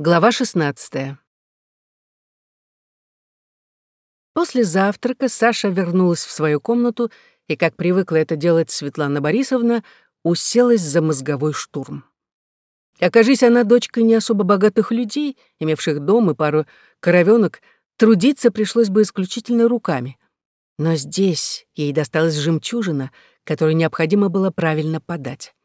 Глава 16. После завтрака Саша вернулась в свою комнату и, как привыкла это делать Светлана Борисовна, уселась за мозговой штурм. Окажись она дочкой не особо богатых людей, имевших дом и пару коровенок, трудиться пришлось бы исключительно руками. Но здесь ей досталась жемчужина, которую необходимо было правильно подать.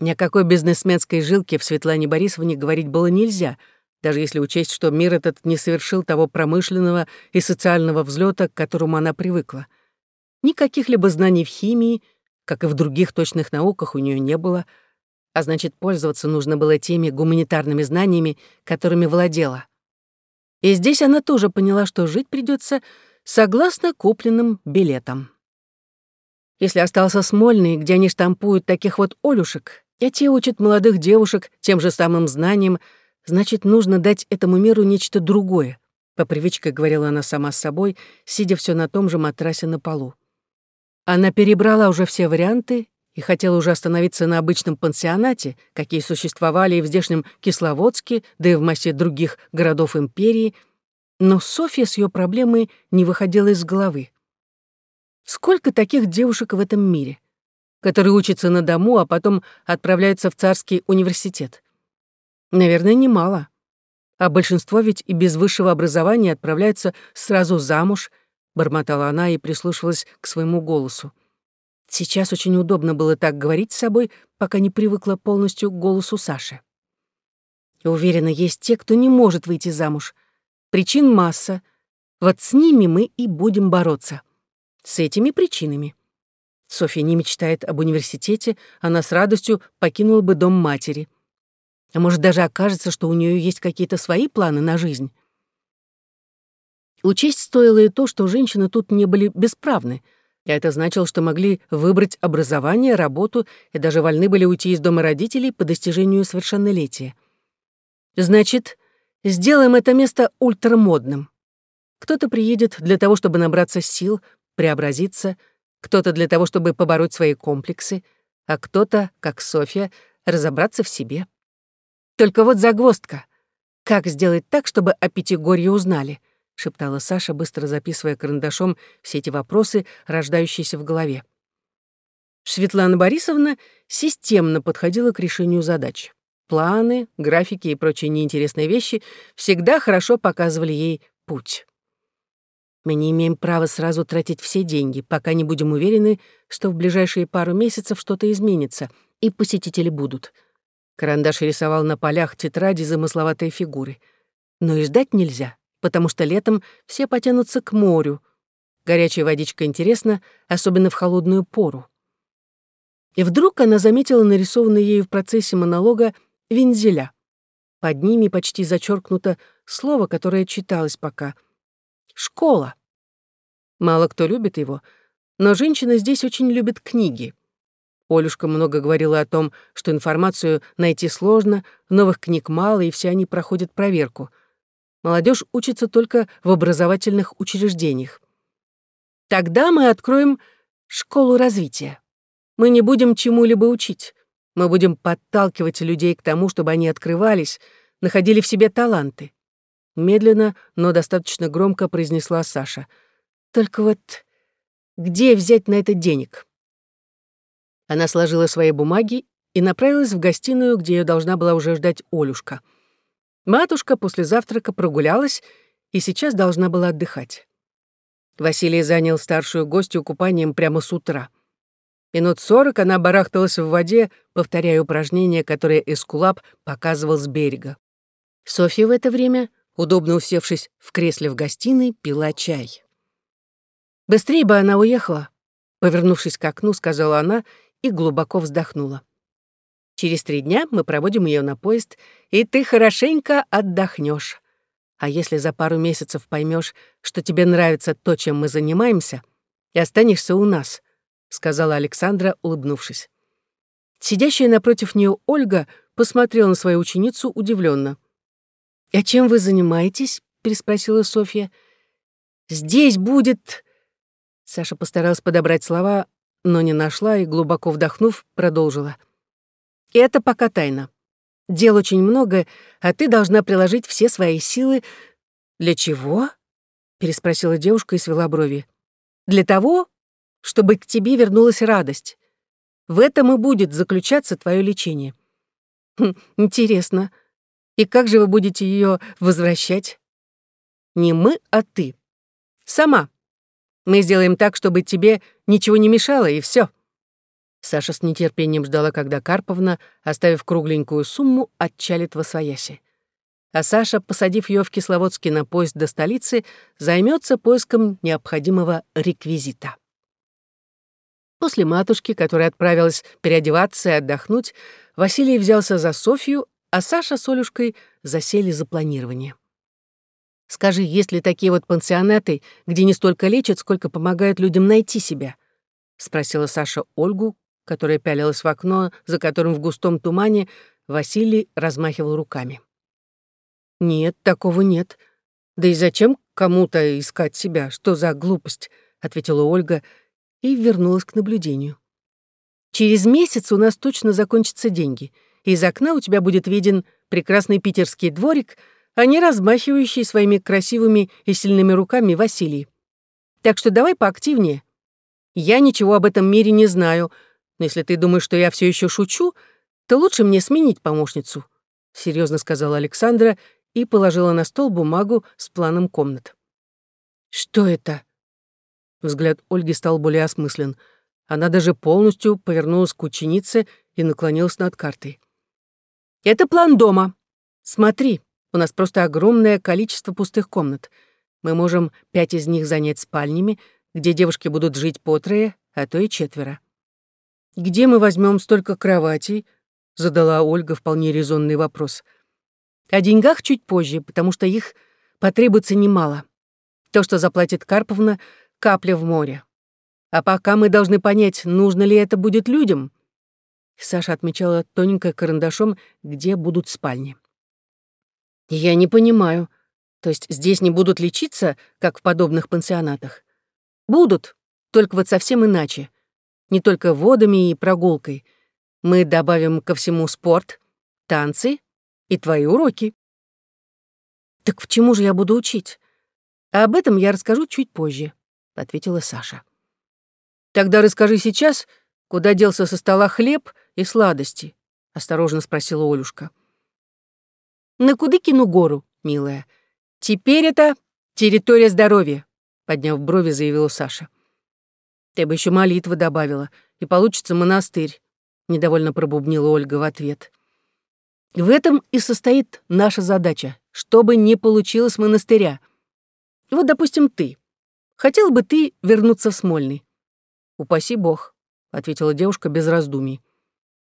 Ни о какой бизнесменской жилке в Светлане Борисовне говорить было нельзя, даже если учесть, что мир этот не совершил того промышленного и социального взлета, к которому она привыкла. Никаких либо знаний в химии, как и в других точных науках, у нее не было, а значит, пользоваться нужно было теми гуманитарными знаниями, которыми владела. И здесь она тоже поняла, что жить придется согласно купленным билетам. Если остался Смольный, где они штампуют таких вот олюшек, и те учат молодых девушек тем же самым знаниям, значит, нужно дать этому миру нечто другое, по привычке говорила она сама с собой, сидя все на том же матрасе на полу. Она перебрала уже все варианты и хотела уже остановиться на обычном пансионате, какие существовали и в здешнем Кисловодске, да и в массе других городов империи, но Софья с ее проблемой не выходила из головы. Сколько таких девушек в этом мире? Которые учатся на дому, а потом отправляются в царский университет. Наверное, немало. А большинство ведь и без высшего образования отправляются сразу замуж, бормотала она и прислушивалась к своему голосу. Сейчас очень удобно было так говорить с собой, пока не привыкла полностью к голосу Саши. Уверена, есть те, кто не может выйти замуж. Причин масса. Вот с ними мы и будем бороться. С этими причинами. Софья не мечтает об университете, она с радостью покинула бы дом матери. А может, даже окажется, что у нее есть какие-то свои планы на жизнь. Учесть стоило и то, что женщины тут не были бесправны, и это значило, что могли выбрать образование, работу и даже вольны были уйти из дома родителей по достижению совершеннолетия. Значит, сделаем это место ультрамодным. Кто-то приедет для того, чтобы набраться сил, преобразиться — кто-то для того, чтобы побороть свои комплексы, а кто-то, как Софья, разобраться в себе. Только вот загвоздка. Как сделать так, чтобы о Пятигорье узнали? шептала Саша, быстро записывая карандашом все эти вопросы, рождающиеся в голове. Светлана Борисовна системно подходила к решению задач. Планы, графики и прочие неинтересные вещи всегда хорошо показывали ей путь. Мы не имеем права сразу тратить все деньги, пока не будем уверены, что в ближайшие пару месяцев что-то изменится, и посетители будут. Карандаш рисовал на полях тетради замысловатые фигуры. Но и ждать нельзя, потому что летом все потянутся к морю. Горячая водичка интересна, особенно в холодную пору. И вдруг она заметила нарисованный ею в процессе монолога вензеля. Под ними почти зачеркнуто слово, которое читалось пока — Школа. Мало кто любит его, но женщины здесь очень любят книги. Олюшка много говорила о том, что информацию найти сложно, новых книг мало, и все они проходят проверку. Молодежь учится только в образовательных учреждениях. Тогда мы откроем школу развития. Мы не будем чему-либо учить. Мы будем подталкивать людей к тому, чтобы они открывались, находили в себе таланты. Медленно, но достаточно громко произнесла Саша. «Только вот где взять на это денег?» Она сложила свои бумаги и направилась в гостиную, где ее должна была уже ждать Олюшка. Матушка после завтрака прогулялась и сейчас должна была отдыхать. Василий занял старшую гостью купанием прямо с утра. Минут сорок она барахталась в воде, повторяя упражнения, которые Эскулап показывал с берега. Софья в это время удобно усевшись в кресле в гостиной, пила чай. «Быстрее бы она уехала», — повернувшись к окну, сказала она и глубоко вздохнула. «Через три дня мы проводим ее на поезд, и ты хорошенько отдохнешь. А если за пару месяцев поймешь, что тебе нравится то, чем мы занимаемся, и останешься у нас», — сказала Александра, улыбнувшись. Сидящая напротив нее Ольга посмотрела на свою ученицу удивленно. «А чем вы занимаетесь?» — переспросила Софья. «Здесь будет...» Саша постаралась подобрать слова, но не нашла и, глубоко вдохнув, продолжила. «Это пока тайна. Дел очень много, а ты должна приложить все свои силы. Для чего? переспросила девушка и свела брови. Для того, чтобы к тебе вернулась радость. В этом и будет заключаться твое лечение. Хм, интересно. И как же вы будете ее возвращать? Не мы, а ты. Сама. Мы сделаем так, чтобы тебе ничего не мешало, и все. Саша с нетерпением ждала, когда Карповна, оставив кругленькую сумму, отчалит во свояси. А Саша, посадив ее в Кисловодске на поезд до столицы, займется поиском необходимого реквизита. После матушки, которая отправилась переодеваться и отдохнуть, Василий взялся за Софью, а Саша с Олюшкой засели за планирование. «Скажи, есть ли такие вот пансионаты, где не столько лечат, сколько помогают людям найти себя?» — спросила Саша Ольгу, которая пялилась в окно, за которым в густом тумане Василий размахивал руками. «Нет, такого нет. Да и зачем кому-то искать себя? Что за глупость?» — ответила Ольга и вернулась к наблюдению. «Через месяц у нас точно закончатся деньги. Из окна у тебя будет виден прекрасный питерский дворик, а не размахивающий своими красивыми и сильными руками Василий. Так что давай поактивнее. Я ничего об этом мире не знаю, но если ты думаешь, что я все еще шучу, то лучше мне сменить помощницу», — серьезно сказала Александра и положила на стол бумагу с планом комнат. «Что это?» Взгляд Ольги стал более осмыслен. Она даже полностью повернулась к ученице и наклонилась над картой. «Это план дома. Смотри, у нас просто огромное количество пустых комнат. Мы можем пять из них занять спальнями, где девушки будут жить по трое, а то и четверо. «Где мы возьмем столько кроватей?» — задала Ольга вполне резонный вопрос. «О деньгах чуть позже, потому что их потребуется немало. То, что заплатит Карповна, — капля в море. А пока мы должны понять, нужно ли это будет людям». Саша отмечала тоненько карандашом, где будут спальни. «Я не понимаю. То есть здесь не будут лечиться, как в подобных пансионатах?» «Будут, только вот совсем иначе не только водами и прогулкой. Мы добавим ко всему спорт, танцы и твои уроки. Так в чему же я буду учить? А об этом я расскажу чуть позже, ответила Саша. Тогда расскажи сейчас, куда делся со стола хлеб и сладости, осторожно спросила Олюшка. На Кудыкину гору, милая. Теперь это территория здоровья, подняв брови, заявила Саша. Ты бы еще молитвы добавила, и получится монастырь», — недовольно пробубнила Ольга в ответ. «В этом и состоит наша задача, чтобы не получилось монастыря. Вот, допустим, ты. Хотел бы ты вернуться в Смольный?» «Упаси Бог», — ответила девушка без раздумий.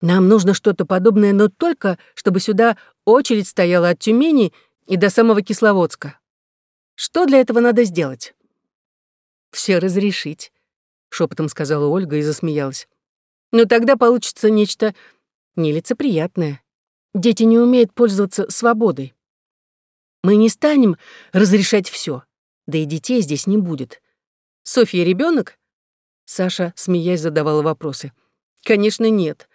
«Нам нужно что-то подобное, но только, чтобы сюда очередь стояла от Тюмени и до самого Кисловодска. Что для этого надо сделать?» «Все разрешить», шепотом сказала Ольга и засмеялась. Но тогда получится нечто нелицеприятное. Дети не умеют пользоваться свободой. Мы не станем разрешать все, да и детей здесь не будет. Софья ребенок? Саша, смеясь, задавала вопросы. Конечно, нет.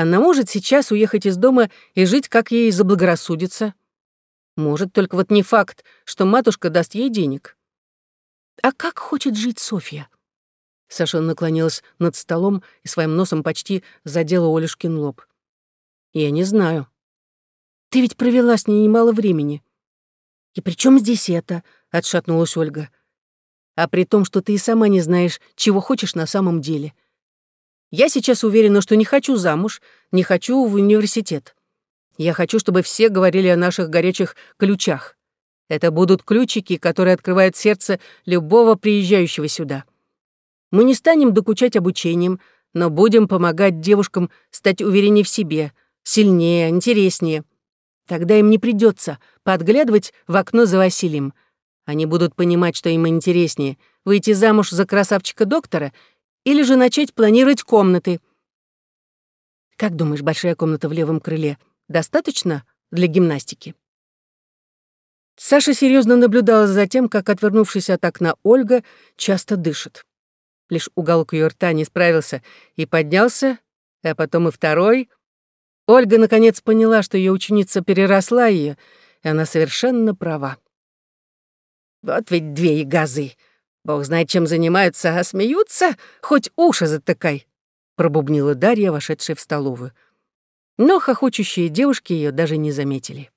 Она может сейчас уехать из дома и жить, как ей заблагорассудится. Может, только вот не факт, что матушка даст ей денег. А как хочет жить Софья? Саша наклонилась над столом и своим носом почти задела Олюшкин лоб. «Я не знаю. Ты ведь провела с ней немало времени». «И при чем здесь это?» — отшатнулась Ольга. «А при том, что ты и сама не знаешь, чего хочешь на самом деле. Я сейчас уверена, что не хочу замуж, не хочу в университет. Я хочу, чтобы все говорили о наших горячих ключах. Это будут ключики, которые открывают сердце любого приезжающего сюда». Мы не станем докучать обучением, но будем помогать девушкам стать увереннее в себе, сильнее, интереснее. Тогда им не придется подглядывать в окно за Василием. Они будут понимать, что им интереснее — выйти замуж за красавчика-доктора или же начать планировать комнаты. Как думаешь, большая комната в левом крыле достаточно для гимнастики? Саша серьезно наблюдала за тем, как, отвернувшись от окна Ольга, часто дышит. Лишь уголок ее рта не справился и поднялся, а потом и второй. Ольга наконец поняла, что ее ученица переросла ее, и она совершенно права. «Вот ведь две газы. Бог знает, чем занимаются, а смеются, хоть уши затыкай», — пробубнила Дарья, вошедшая в столовую. Но хохочущие девушки ее даже не заметили.